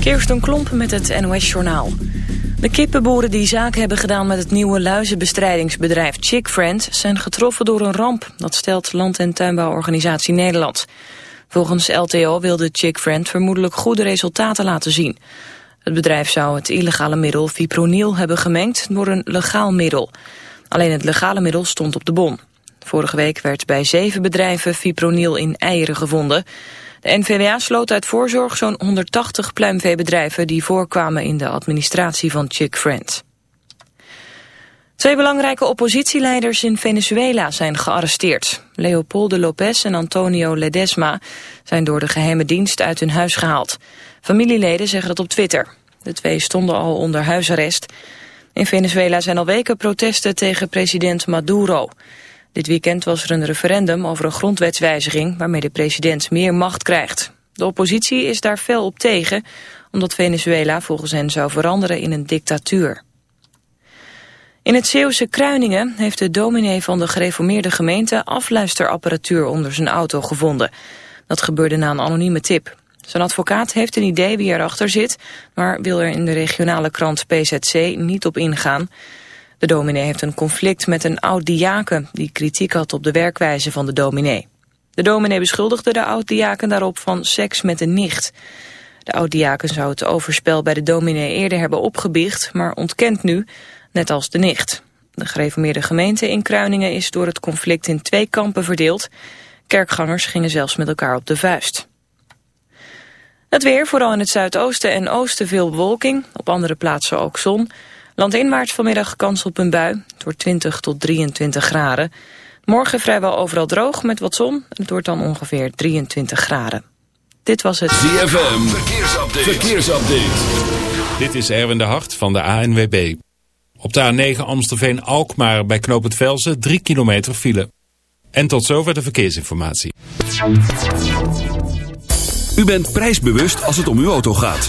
Kirsten Klomp met het NOS-journaal. De kippenboeren die zaken hebben gedaan met het nieuwe luizenbestrijdingsbedrijf Chickfriend... zijn getroffen door een ramp, dat stelt Land- en Tuinbouworganisatie Nederland. Volgens LTO wilde Chickfriend vermoedelijk goede resultaten laten zien. Het bedrijf zou het illegale middel fipronil hebben gemengd door een legaal middel. Alleen het legale middel stond op de bon. Vorige week werd bij zeven bedrijven fipronil in eieren gevonden... De NVWA sloot uit voorzorg zo'n 180 pluimveebedrijven die voorkwamen in de administratie van Chick Friends. Twee belangrijke oppositieleiders in Venezuela zijn gearresteerd. Leopoldo López en Antonio Ledesma zijn door de geheime dienst uit hun huis gehaald. Familieleden zeggen dat op Twitter. De twee stonden al onder huisarrest. In Venezuela zijn al weken protesten tegen president Maduro. Dit weekend was er een referendum over een grondwetswijziging waarmee de president meer macht krijgt. De oppositie is daar fel op tegen, omdat Venezuela volgens hen zou veranderen in een dictatuur. In het Zeeuwse Kruiningen heeft de dominee van de gereformeerde gemeente afluisterapparatuur onder zijn auto gevonden. Dat gebeurde na een anonieme tip. Zijn advocaat heeft een idee wie erachter zit, maar wil er in de regionale krant PZC niet op ingaan. De dominee heeft een conflict met een oud-diaken... die kritiek had op de werkwijze van de dominee. De dominee beschuldigde de oud-diaken daarop van seks met een nicht. De oud-diaken zou het overspel bij de dominee eerder hebben opgebiecht... maar ontkent nu, net als de nicht. De gereformeerde gemeente in Kruiningen is door het conflict in twee kampen verdeeld. Kerkgangers gingen zelfs met elkaar op de vuist. Het weer, vooral in het zuidoosten en oosten veel bewolking. Op andere plaatsen ook zon. Landinwaarts vanmiddag kans op een bui. Het wordt 20 tot 23 graden. Morgen vrijwel overal droog met wat zon. Het wordt dan ongeveer 23 graden. Dit was het ZFM. Verkeersupdate. Verkeersupdate. Dit is Erwin de Hart van de ANWB. Op de A9 Amstelveen-Alkmaar bij Knoop het Velsen 3 kilometer file. En tot zover de verkeersinformatie. U bent prijsbewust als het om uw auto gaat.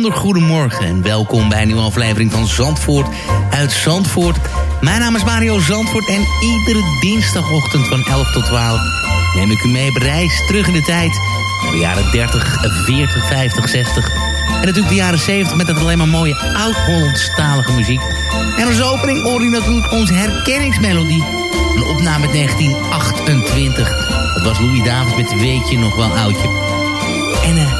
bijzonder goedemorgen en welkom bij een nieuwe aflevering van Zandvoort uit Zandvoort. Mijn naam is Mario Zandvoort en iedere dinsdagochtend van 11 tot 12 neem ik u mee op reis terug in de tijd. Naar de jaren 30, 40, 50, 60 en natuurlijk de jaren 70 met dat alleen maar mooie oud-Hollandstalige muziek. En als opening hoor u natuurlijk onze herkenningsmelodie. Een opname uit 1928. Dat was Louis Davids met Weet je nog wel oudje. En eh,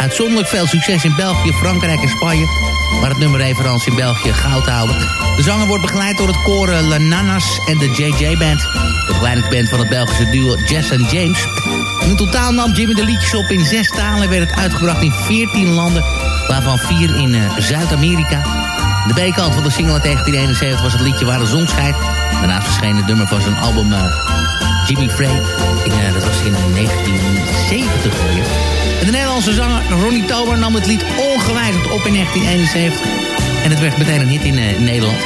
uitzonderlijk veel succes in België, Frankrijk en Spanje. Waar het nummer evenals in België goud haalde. De zanger wordt begeleid door het koor eh, La Nanas en de JJ Band. De begeleidingsband van het Belgische duo Jess en James. In totaal nam Jimmy de liedjes op in zes talen... en werd het uitgebracht in 14 landen, waarvan vier in eh, Zuid-Amerika. De B-kant van de single uit 1971 was het liedje Waar de zon schijnt. Daarnaast verscheen het nummer van zijn album eh, Jimmy Frey. In, eh, dat was in 1970 alweer. De Nederlandse zanger Ronnie Tober nam het lied ongewijzigd op in 1971. En het werd meteen een hit in eh, Nederland.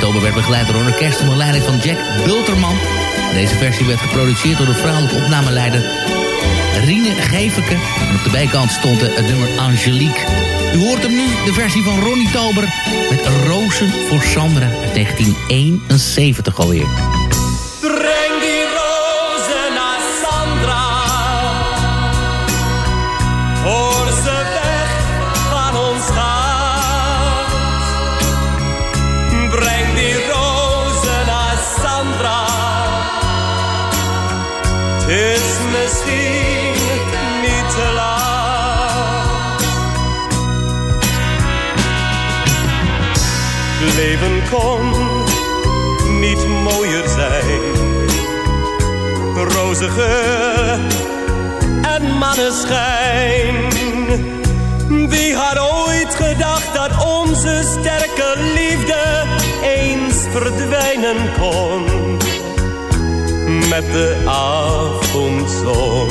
Tober werd begeleid door een orkest onder leiding van Jack Bulterman. Deze versie werd geproduceerd door de vrouwelijke opnameleider Rine Geveke. En op de bijkant stond het nummer Angelique. U hoort hem nu, de versie van Ronnie Tober... met Rozen voor Sandra uit 1971 alweer. leven kon niet mooier zijn. Rozige en manneschijn. Wie had ooit gedacht dat onze sterke liefde eens verdwijnen kon? Met de avondzon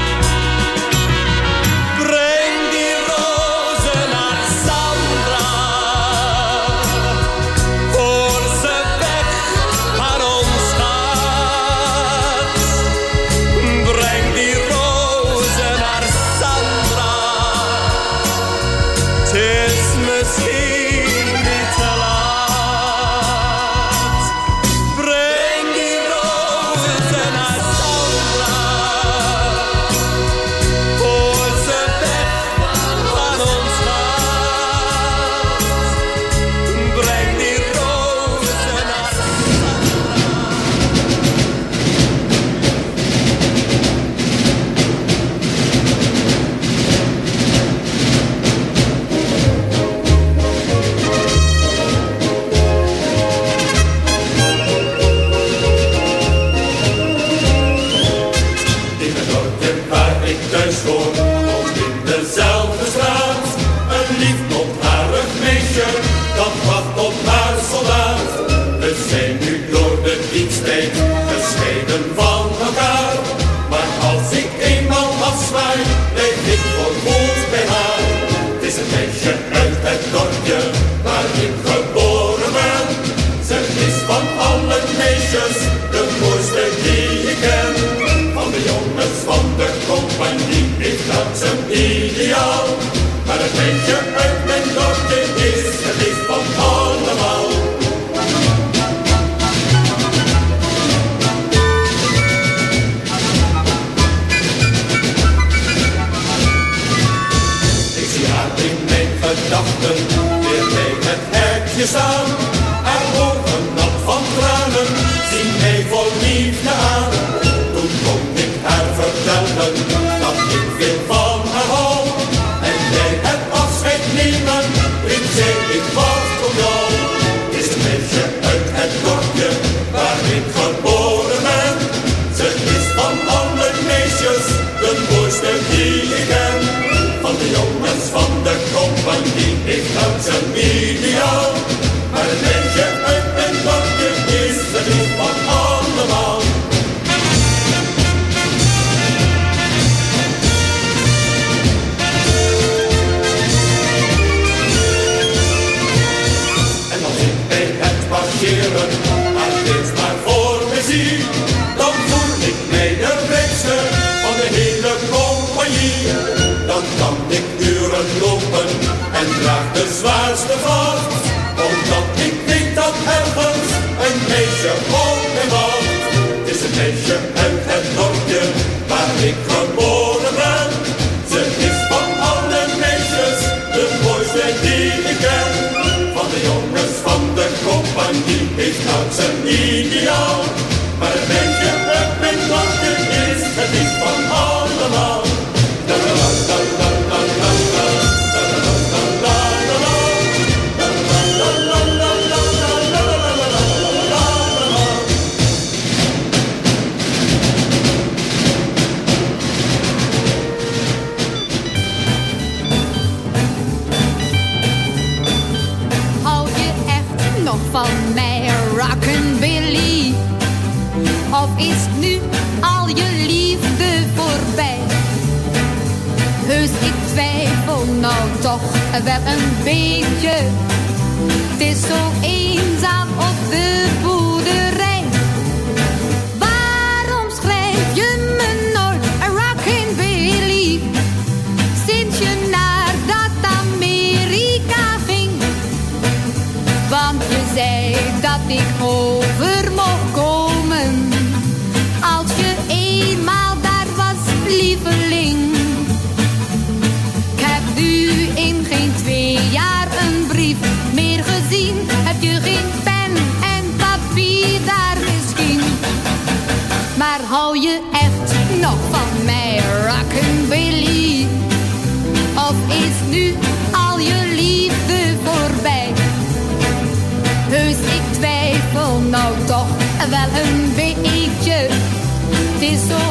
de zwaarste vacht. Omdat ik weet dat ergens een meisje op me wacht. Is een meisje uit het dorpje waar ik geboren ben. Ze is van alle meisjes de mooiste die ik ken. Van de jongens van de compagnie is dat zijn ideaal. nou toch wel een beetje. Het is zo eenzaam op de boerderij. Waarom schrijf je me nooit een rockin' Billy? Sinds je naar dat Amerika ging. Want je zei dat ik hoor. Een beetje. Het is zo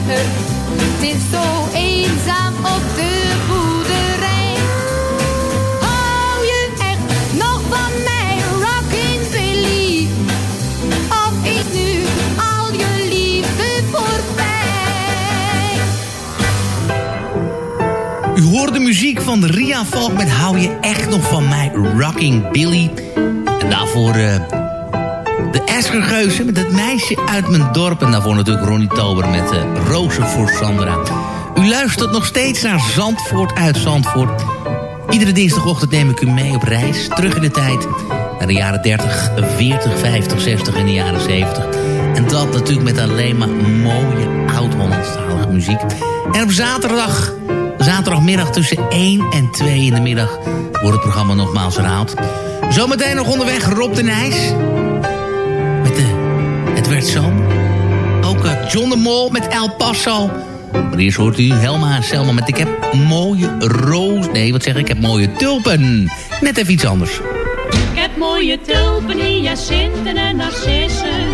Het is zo eenzaam op de boerderij. Hou je echt nog van mij, rockin' Billy? Of is nu al je liefde voorbij? U hoort de muziek van Ria Valk met Hou je echt nog van mij, Rocking Billy. En daarvoor eh, de Eskergeuzen met het meisje uit mijn dorp. En daarvoor natuurlijk Ronnie Tober met uh, Rozen voor Sandra. U luistert nog steeds naar Zandvoort uit Zandvoort. Iedere dinsdagochtend neem ik u mee op reis. Terug in de tijd naar de jaren 30, 40, 50, 60 en de jaren 70. En dat natuurlijk met alleen maar mooie oud-Hollandstalige muziek. En op zaterdag Zaterdagmiddag tussen 1 en 2 in de middag wordt het programma nogmaals herhaald. Zometeen nog onderweg Rob de Nijs. De Het. Ook eh, John de Mol met El Paso. Maar eerst hoort u Helma en Selma met Ik heb mooie roos... Nee, wat zeg ik? Ik heb mooie tulpen. Net even iets anders. Ik heb mooie tulpen, hyacinten en narcissen.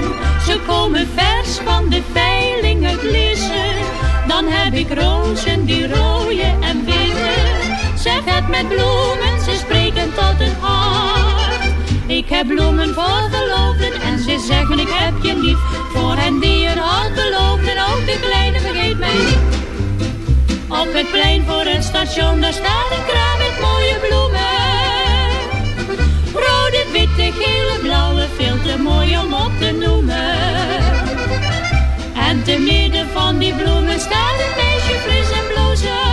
Ze komen vers van de veiling uit. Dan heb ik rozen die rooien en witte. Zeg het met bloemen, ze spreken tot het hart. Ik heb bloemen voor ze zeggen ik heb je lief. Voor hen die een hart beloofden, ook de kleine vergeet mij niet. Op het plein voor het station, daar staat een kraam met mooie bloemen. Rode, witte, gele, blauwe, veel te mooi om op te noemen. En te midden van die bloemen staat een meisje fris en blozen.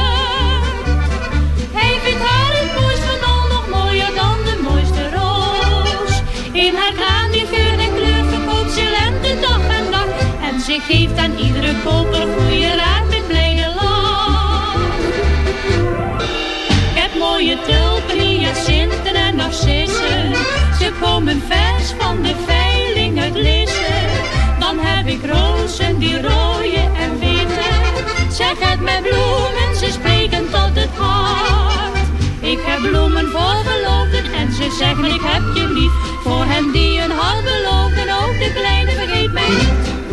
Hij vindt haar het mooist van al, nog mooier dan de mooiste roos. In haar kraan En ze geeft aan iedere koper goede raad met blijde lach. Ik heb mooie tulpen, hyacinten en narcissen. Ze komen vers van de veiling uit Lissen. Dan heb ik rozen die rooien en witte. Zeg het met bloemen, ze spreken tot het hart. Ik heb bloemen voor en ze zeggen ik heb je lief. Voor hen die een hart beloofden, ook de kleine vergeet mij niet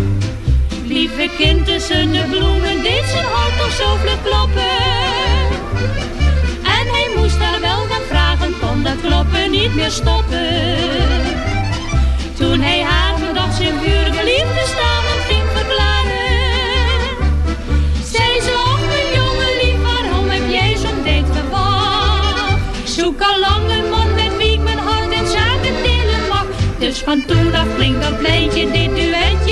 lieve kind tussen de bloemen deed zijn hart toch zo vlug kloppen. En hij moest daar wel gaan vragen, kon dat kloppen niet meer stoppen. Toen hij haar dag zijn buur liefde staan ging verklaren. Zij ze, een jongen lief, waarom heb jij zo'n tijd gewacht? Zoek al lang een man met wie ik mijn hart en zaken delen mag. Dus van toen af klinkt dat pleintje, dit duetje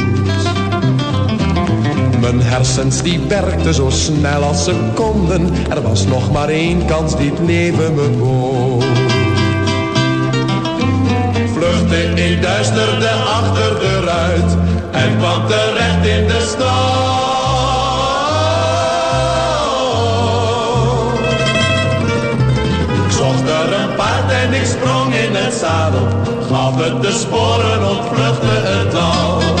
Mijn hersens die werkten zo snel als ze konden. Er was nog maar één kans die het leven me bood. Vluchtte in duisterde achter de ruit en kwam terecht in de stad. Ik en ik sprong in het zadel. Gaf het de sporen, ontvluchtte het dal.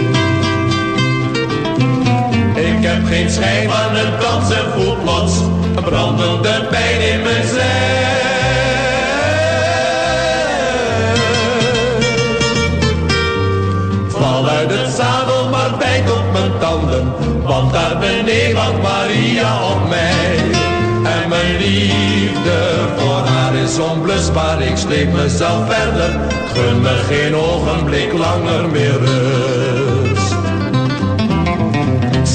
Ik heb geen schijn van het dans en voel plots een brandende pijn in mijn zij. Val uit het zadel, maar bijt op mijn tanden, want daar beneden wacht Maria op mij. En mijn liefde voor haar is onblusbaar, ik sleep mezelf verder, gun me geen ogenblik langer meer rust.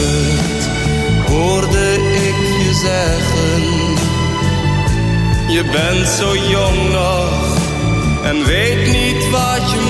het, hoorde ik je zeggen. Je bent zo jong nog en weet niet wat je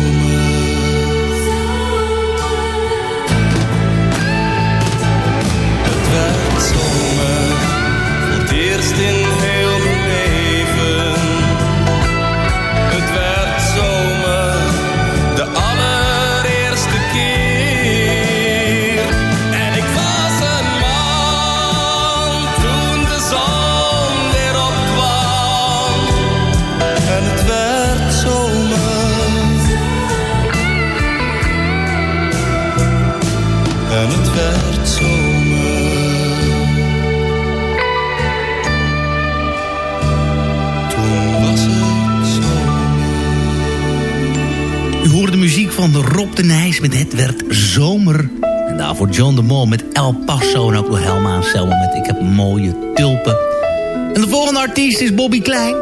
Van de Rob de Nijs met Het werd zomer. En daarvoor John de Mol met El Paso en ook nog Helma en Selma met Ik heb mooie tulpen. En de volgende artiest is Bobby Klein.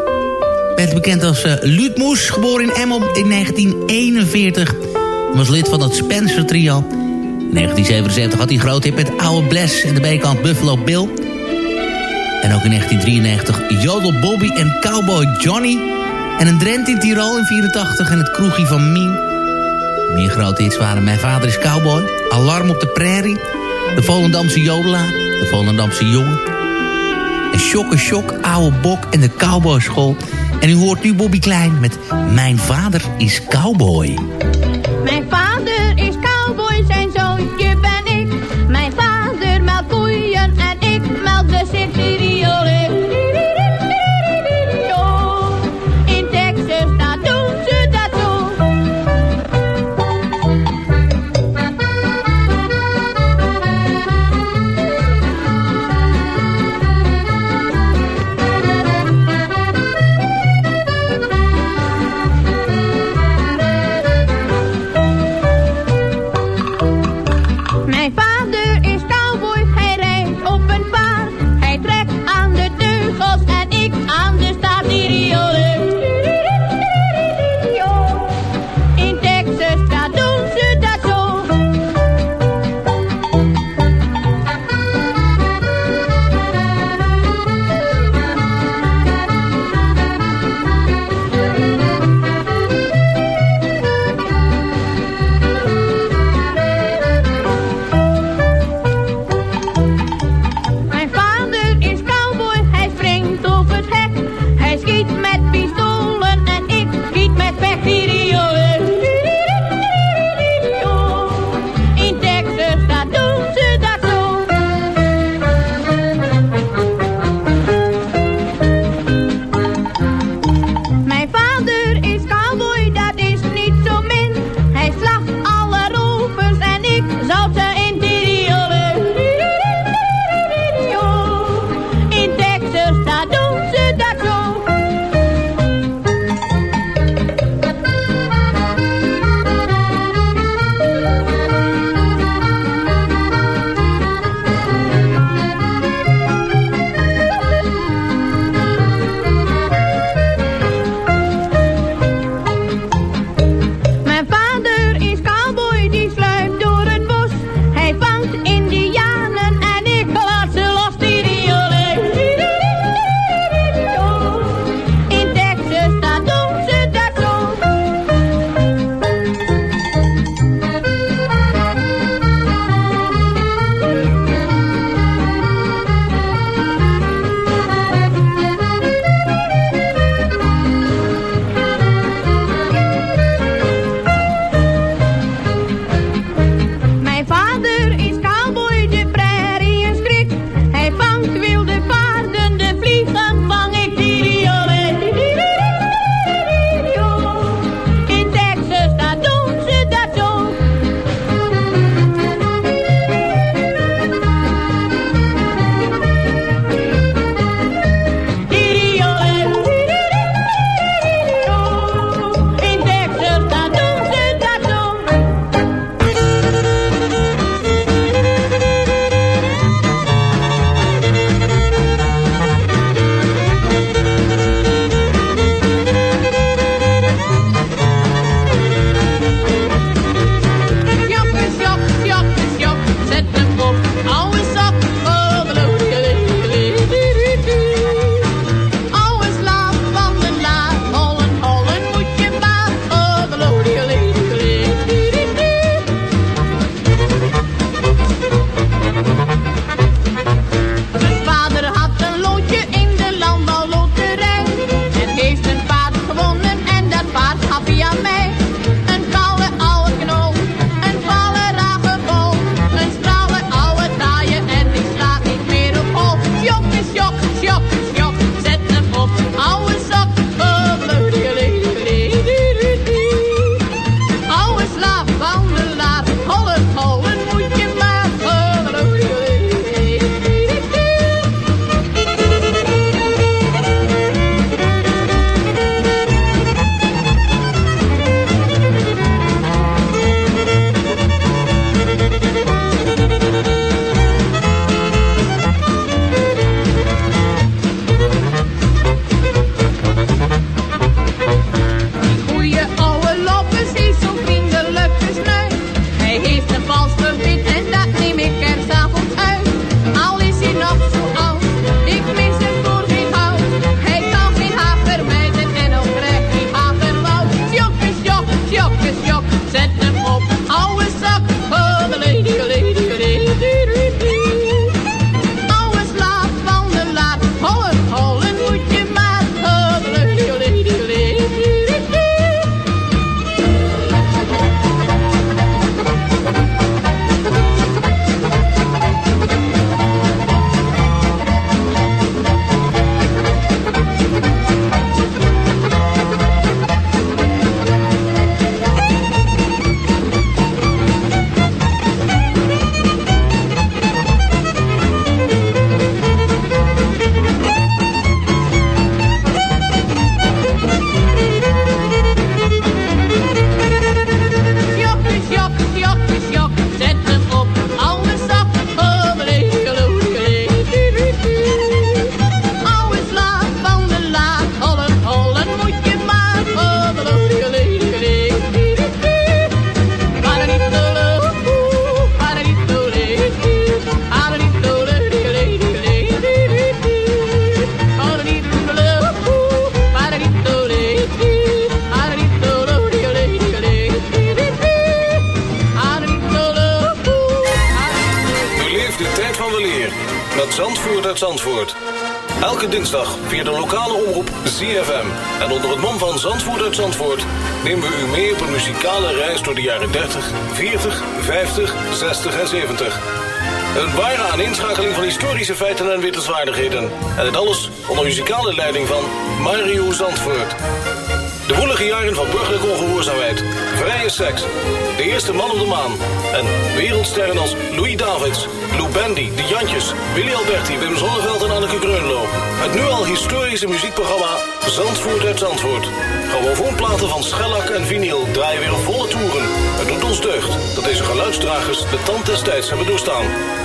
Werd bekend als uh, Luut Moes, geboren in Emmel in 1941. Hij was lid van het Spencer Trio. In 1977 had hij groot hit met Oude Bless en de B-kant Buffalo Bill. En ook in 1993 Jodel Bobby en Cowboy Johnny. En een Drent in Tirol in 84 en het kroegie van Mien. Meer grote hits waren Mijn Vader is Cowboy, Alarm op de Prairie... De Volendamse Jodelaar, De Volendamse Jongen... En Shock Shock, Oude Bok en de Cowboyschool. En u hoort nu Bobby Klein met Mijn Vader is Cowboy. Mijn vader is cowboy, zijn En het alles onder muzikale leiding van Mario Zandvoort. De woelige jaren van burgerlijke ongehoorzaamheid, vrije seks, de eerste man op de maan... en wereldsterren als Louis Davids, Lou Bendy, De Jantjes, Willy Alberti, Wim Zonneveld en Anneke Greunlo. Het nu al historische muziekprogramma Zandvoort uit Zandvoort. Grammofoonplaten van schellak en vinyl draaien weer volle toeren. Het doet ons deugd dat deze geluidsdragers de tand des tijds hebben doorstaan.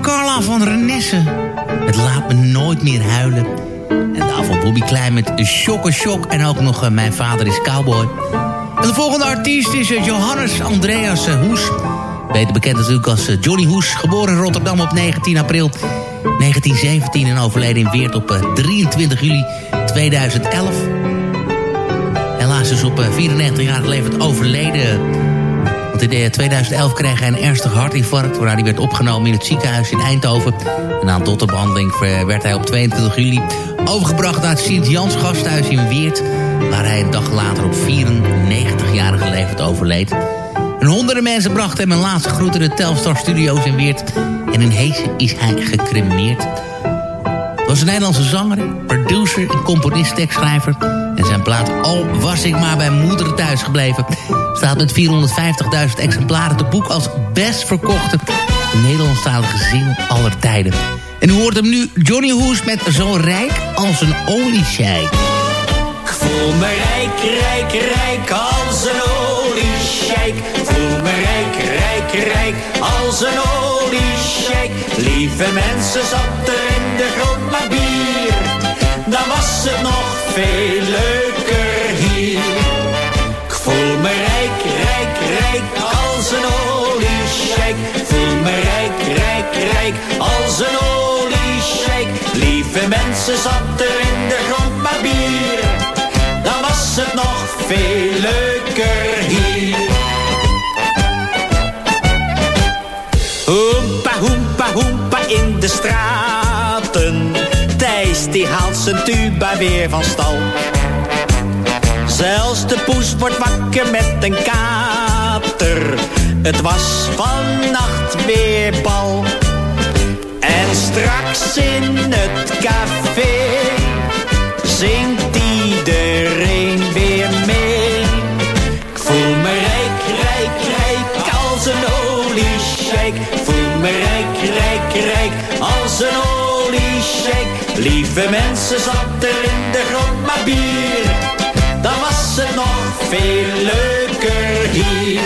Carla van Renesse. Het laat me nooit meer huilen. En daarvan Bobby Klein met Shock Shock. En ook nog eh, Mijn vader is cowboy. En de volgende artiest is eh, Johannes Andreas eh, Hoes. Beter bekend natuurlijk als Johnny Hoes. Geboren in Rotterdam op 19 april 1917 en overleden in Weert op eh, 23 juli 2011. Helaas is op eh, 94-jarige leeftijd overleden. Want in eh, 2011 kreeg hij een ernstig hartinfarct... waarna hij werd opgenomen in het ziekenhuis in Eindhoven. En aan dotterbehandeling eh, werd hij op 22 juli overgebracht... naar het Sint-Jans gasthuis in Weert... waar hij een dag later op 94-jarige leeftijd overleed. En honderden mensen brachten hem een laatste groet in de Telstar Studio's in Weert. En in Heesen is hij gecremeerd. Was een Nederlandse zanger, producer en componist, tekstschrijver. En zijn plaat Al was ik maar bij moeder thuis gebleven... staat met 450.000 exemplaren te boek als best verkochte Nederlandstalige zin aller tijden. En hoort hem nu, Johnny Hoes met Zo rijk als een oliescheik. Ik voel me rijk, rijk, rijk als een oliescheik. Ik voel me rijk, rijk, rijk als een oliescheik. Lieve mensen, zat er in de grond maar bier. Dan was het nog veel leuker ze zat er in de grond maar bier. Dan was het nog veel leuker hier. Hoempa, hoempa, hoempa in de straten. Thijs die haalt zijn tuba weer van stal. Zelfs de poes wordt wakker met een kater. Het was vannacht weer bal. Straks in het café zingt iedereen weer mee. Ik voel me rijk, rijk, rijk als een oliesjeik. Ik voel me rijk, rijk, rijk als een oliesjeik. Lieve mensen, zat er in de grond maar bier. Dan was het nog veel leuker hier.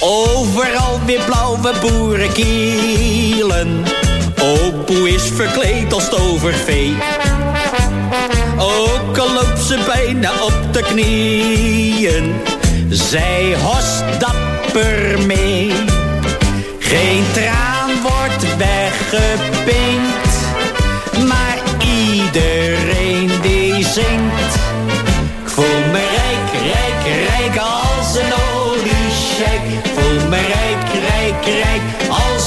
Overal weer blauwe boerenkielen. Opoe is verkleed als tovervee. Ook al loopt ze bijna op de knieën. Zij host dapper mee. Geen traan wordt weggepinkt. Maar iedereen die zingt.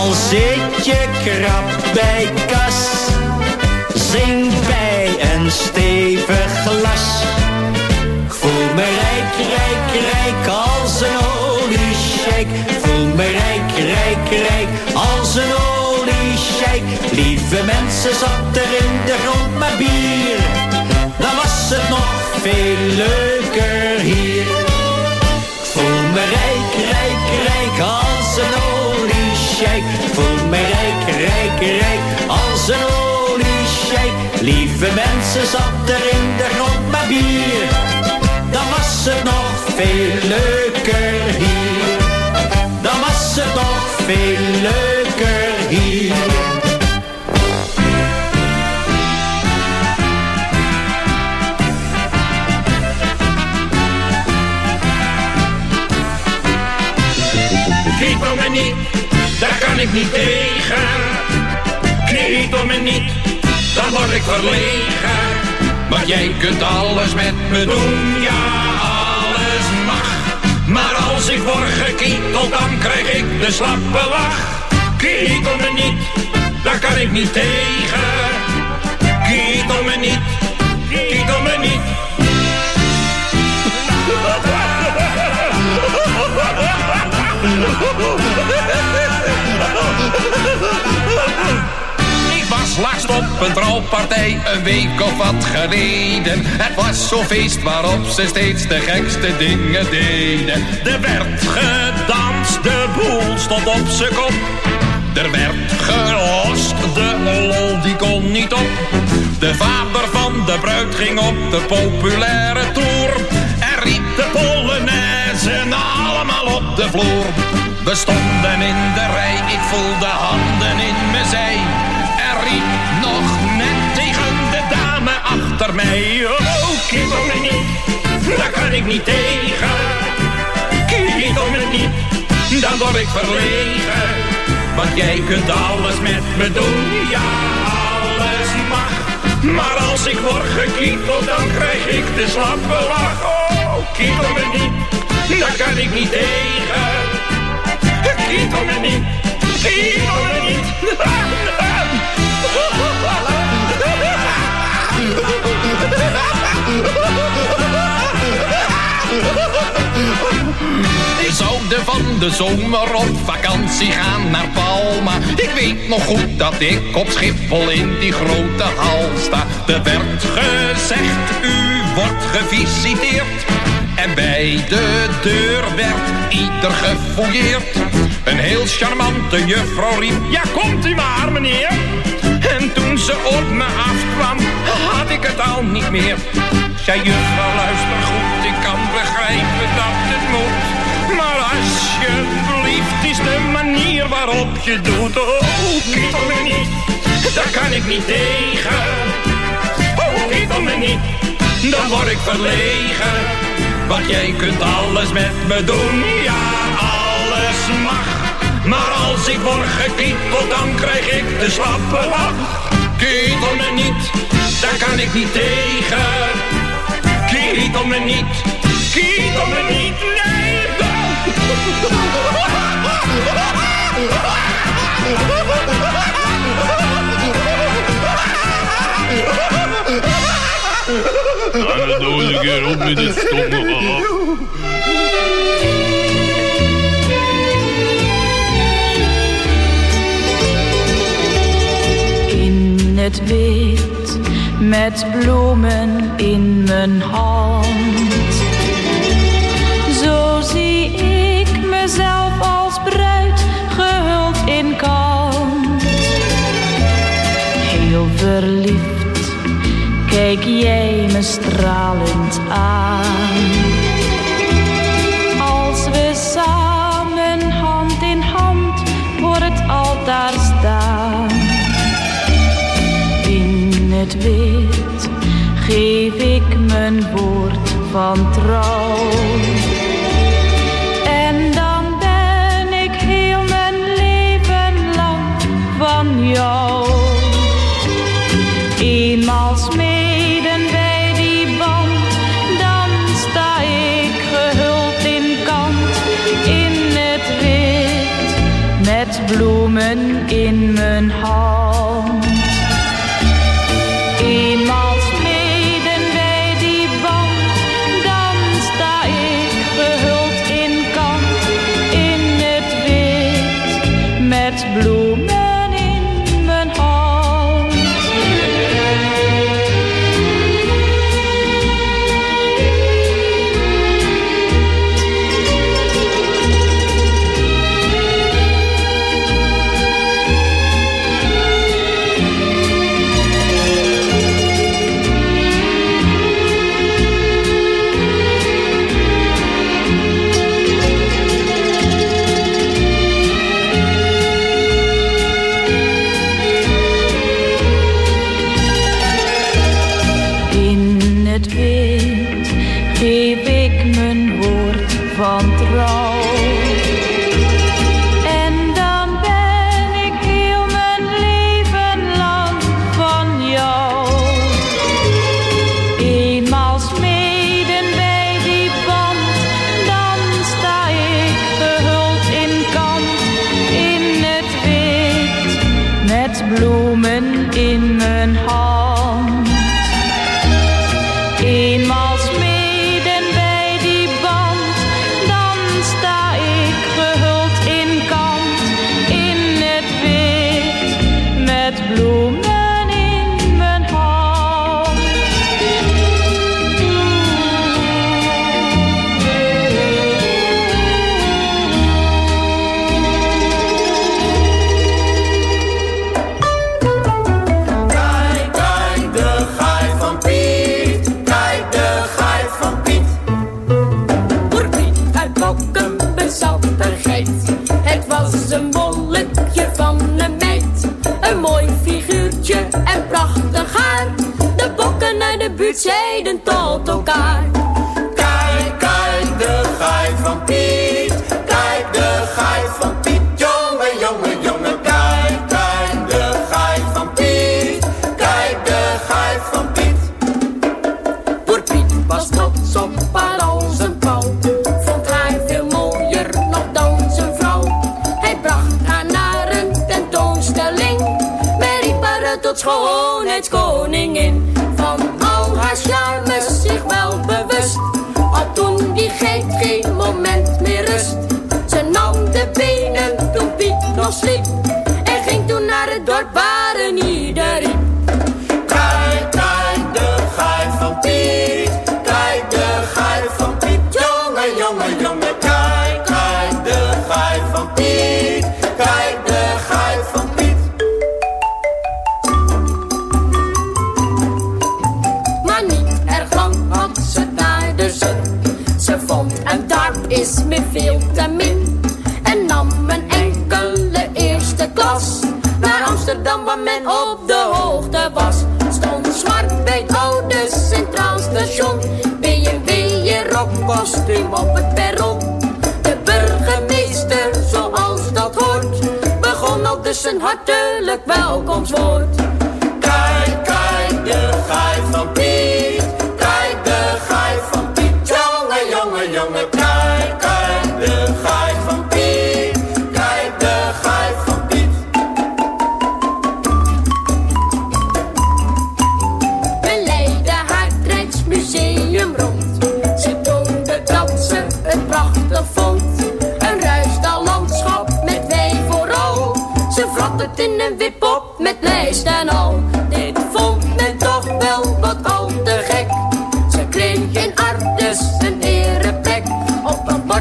Al zit je krap bij kas. Zing bij een stevig glas. Ik voel me rijk, rijk, rijk als een oliesjeik. Ik Voel me rijk, rijk, rijk als een oliesjeik. Lieve mensen, zat er in de grond maar bier. Dan was het nog veel leuker hier. Voel me rijk, rijk, rijk als een Voel me rijk, rijk, rijk als een oliesjeik. Lieve mensen, zat er in de grond maar bier. Dan was het nog veel leuker hier. Dan was het nog veel leuker hier. Om me niet, daar kan ik niet tegen. Kniet om me niet, dan word ik verlegen. Want jij kunt alles met me doen, ja, alles mag. Maar als ik word gekieteld, dan krijg ik de slappe lach. Om me niet, daar kan ik niet tegen. Kiet om me niet, kiet om me niet. Ik was laatst op een trouwpartij een week of wat geleden. Het was zo'n feest waarop ze steeds de gekste dingen deden. Er werd gedanst, de boel stond op zijn kop. Er werd gelost, de lol die kon niet op. De vader van de bruid ging op de populaire tour. En riep de Polonaise allemaal op de vloer. We stonden in de rij, ik voelde handen in mijn zij. En riep nog net tegen de dame achter mij. Oh, niet, daar kan ik niet tegen. Niet, dan word ik verlegen. Want jij kunt alles met me doen, ja, alles mag. Maar als ik word gekieteld, dan krijg ik de slappe lach. Oh, kiet om me niet, daar kan ik niet tegen. Kiet om me niet, om me niet. We zouden van de zomer op vakantie gaan naar Palma. Ik weet nog goed dat ik op Schiphol in die grote hal sta. Er werd gezegd, u wordt gevisiteerd. En bij de deur werd ieder gefouilleerd. Een heel charmante juffrouw riep, ja komt u maar meneer. En toen ze op me afkwam, had ik het al niet meer. Zij juffrouw luister goed, ik kan begrijpen dat het moet. Maar alsjeblieft is de manier waarop je doet, oh, oh kietel me niet, daar kan ik niet tegen. Oh, oh kietel me niet, dan word ik verlegen. Want jij kunt alles met me doen, ja. Maar als ik word gekieteld, dan krijg ik de slappe Kiet om me niet, daar kan ik niet tegen. Kietel me niet, kietel me niet, nee. Laat het nou een keer op met dit het wit, met bloemen in mijn hand. Zo zie ik mezelf als bruid, gehuld in kant. Heel verliefd, kijk jij me stralend aan. geef ik mijn woord van trouw.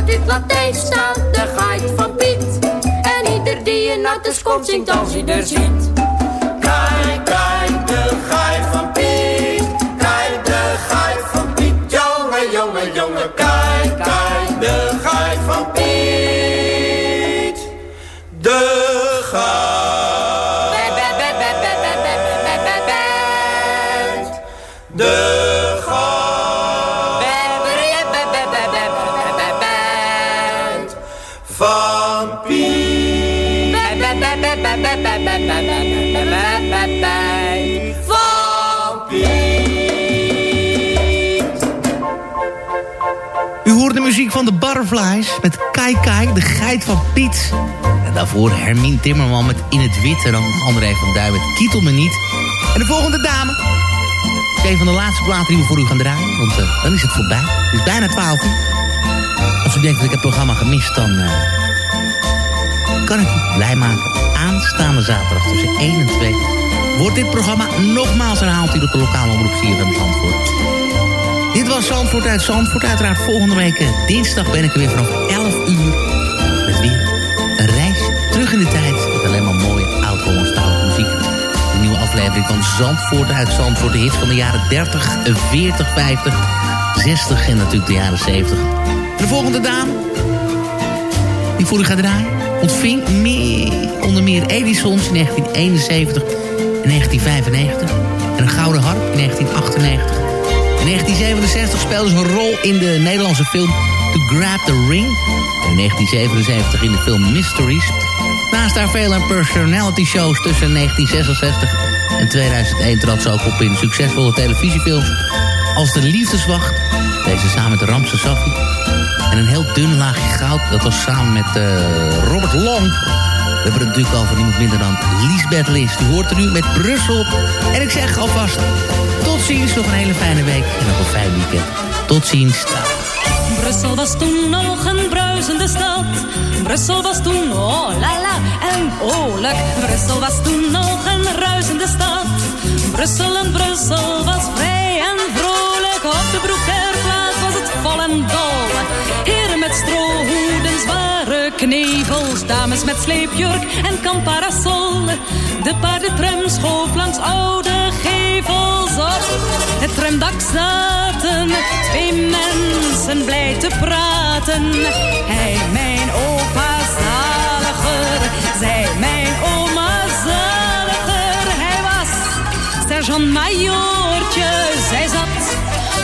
Het Latijn staat de geit van Piet. En ieder die in Artes komt zingt als hij er ziet. Kai de geit van Piet. En daarvoor Hermine Timmerman met In het Wit. En dan André van Duin met Kietel me niet. En de volgende dame. is een van de laatste platen die we voor u gaan draaien. Want eh, dan is het voorbij. Het is bijna 12 uur. Als u denkt dat ik het programma gemist, dan eh, kan ik u blij maken. Aanstaande zaterdag tussen 1 en 2 wordt dit programma nogmaals herhaald hier op de lokale omroep CFM Zandvoort. Was Zandvoort uit Zandvoort. Uiteraard volgende week eh, dinsdag ben ik er weer vanaf 11 uur. Met weer een reis terug in de tijd. Met alleen maar mooie oud-Hollandstalige muziek. De nieuwe aflevering van Zandvoort uit Zandvoort. De hits van de jaren 30, 40, 50, 60 en natuurlijk de jaren 70. De volgende dame, die voor u gaat draaien, ontving meer, onder meer Edisons in 1971 en 1995. En een Gouden Harp in 1998. In 1967 speelde ze een rol in de Nederlandse film To Grab the Ring. En in 1977 in de film Mysteries. Naast haar vele personality shows tussen 1966 en 2001 trad ze ook op in succesvolle televisiefilms als De Liefdeswacht. Deze samen met Ramse Safi. En een heel dun laagje goud. Dat was samen met eh, Robert Long. We hebben het natuurlijk over niemand minder dan Liesbeth List. Die hoort er nu met Brussel. En ik zeg alvast tot ziens. Nog een hele fijne week en nog een fijn weekend. Tot ziens. Brussel was toen nog een bruisende stad. Brussel was toen, oh la la, en oorlijk. Brussel was toen nog een ruisende stad. Brussel en Brussel was vrij en vrolijk. Op de Broekerplaats was het vol en dol. Heren met zware knevels. Dames met sleepjurk en kamparasol. De paardentram schoof langs oude gevels op. Het tramdak zaten twee mensen blij te praten. Hij mijn opa zaliger, zij mijn oma zaliger. Hij was sergeant majoortje, zij zat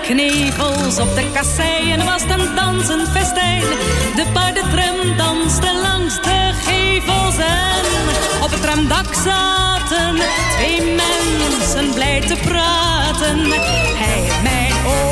Knevels op de kasseien was een dansend festijn. De paardentram danste langs de gevels en op het tramdak zaten twee mensen blij te praten. Hij, mijn opa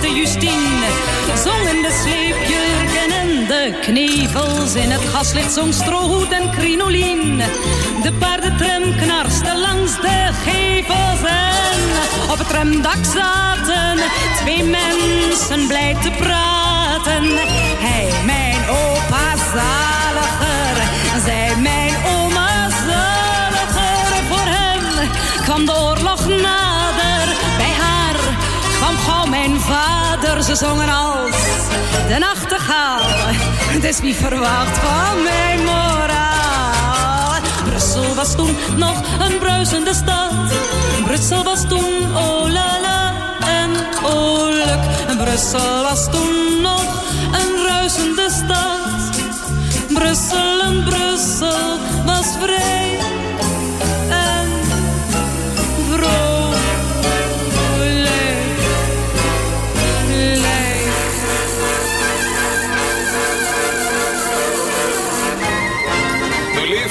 de Sint-Justine. zongen de sleepjurken en de knevels. In het gaslicht zong strohoed en crinolien. De paardentram knarste langs de gevels en op het tramdak zaten twee mensen blij te praten. Hij, mijn opa zaliger, vader. Ze zongen als de nachtegaal, het is wie verwacht van mijn moraal. Brussel was toen nog een bruisende stad. Brussel was toen oh la la en oh. Brussel was toen nog een ruisende stad. Brussel en Brussel was vrij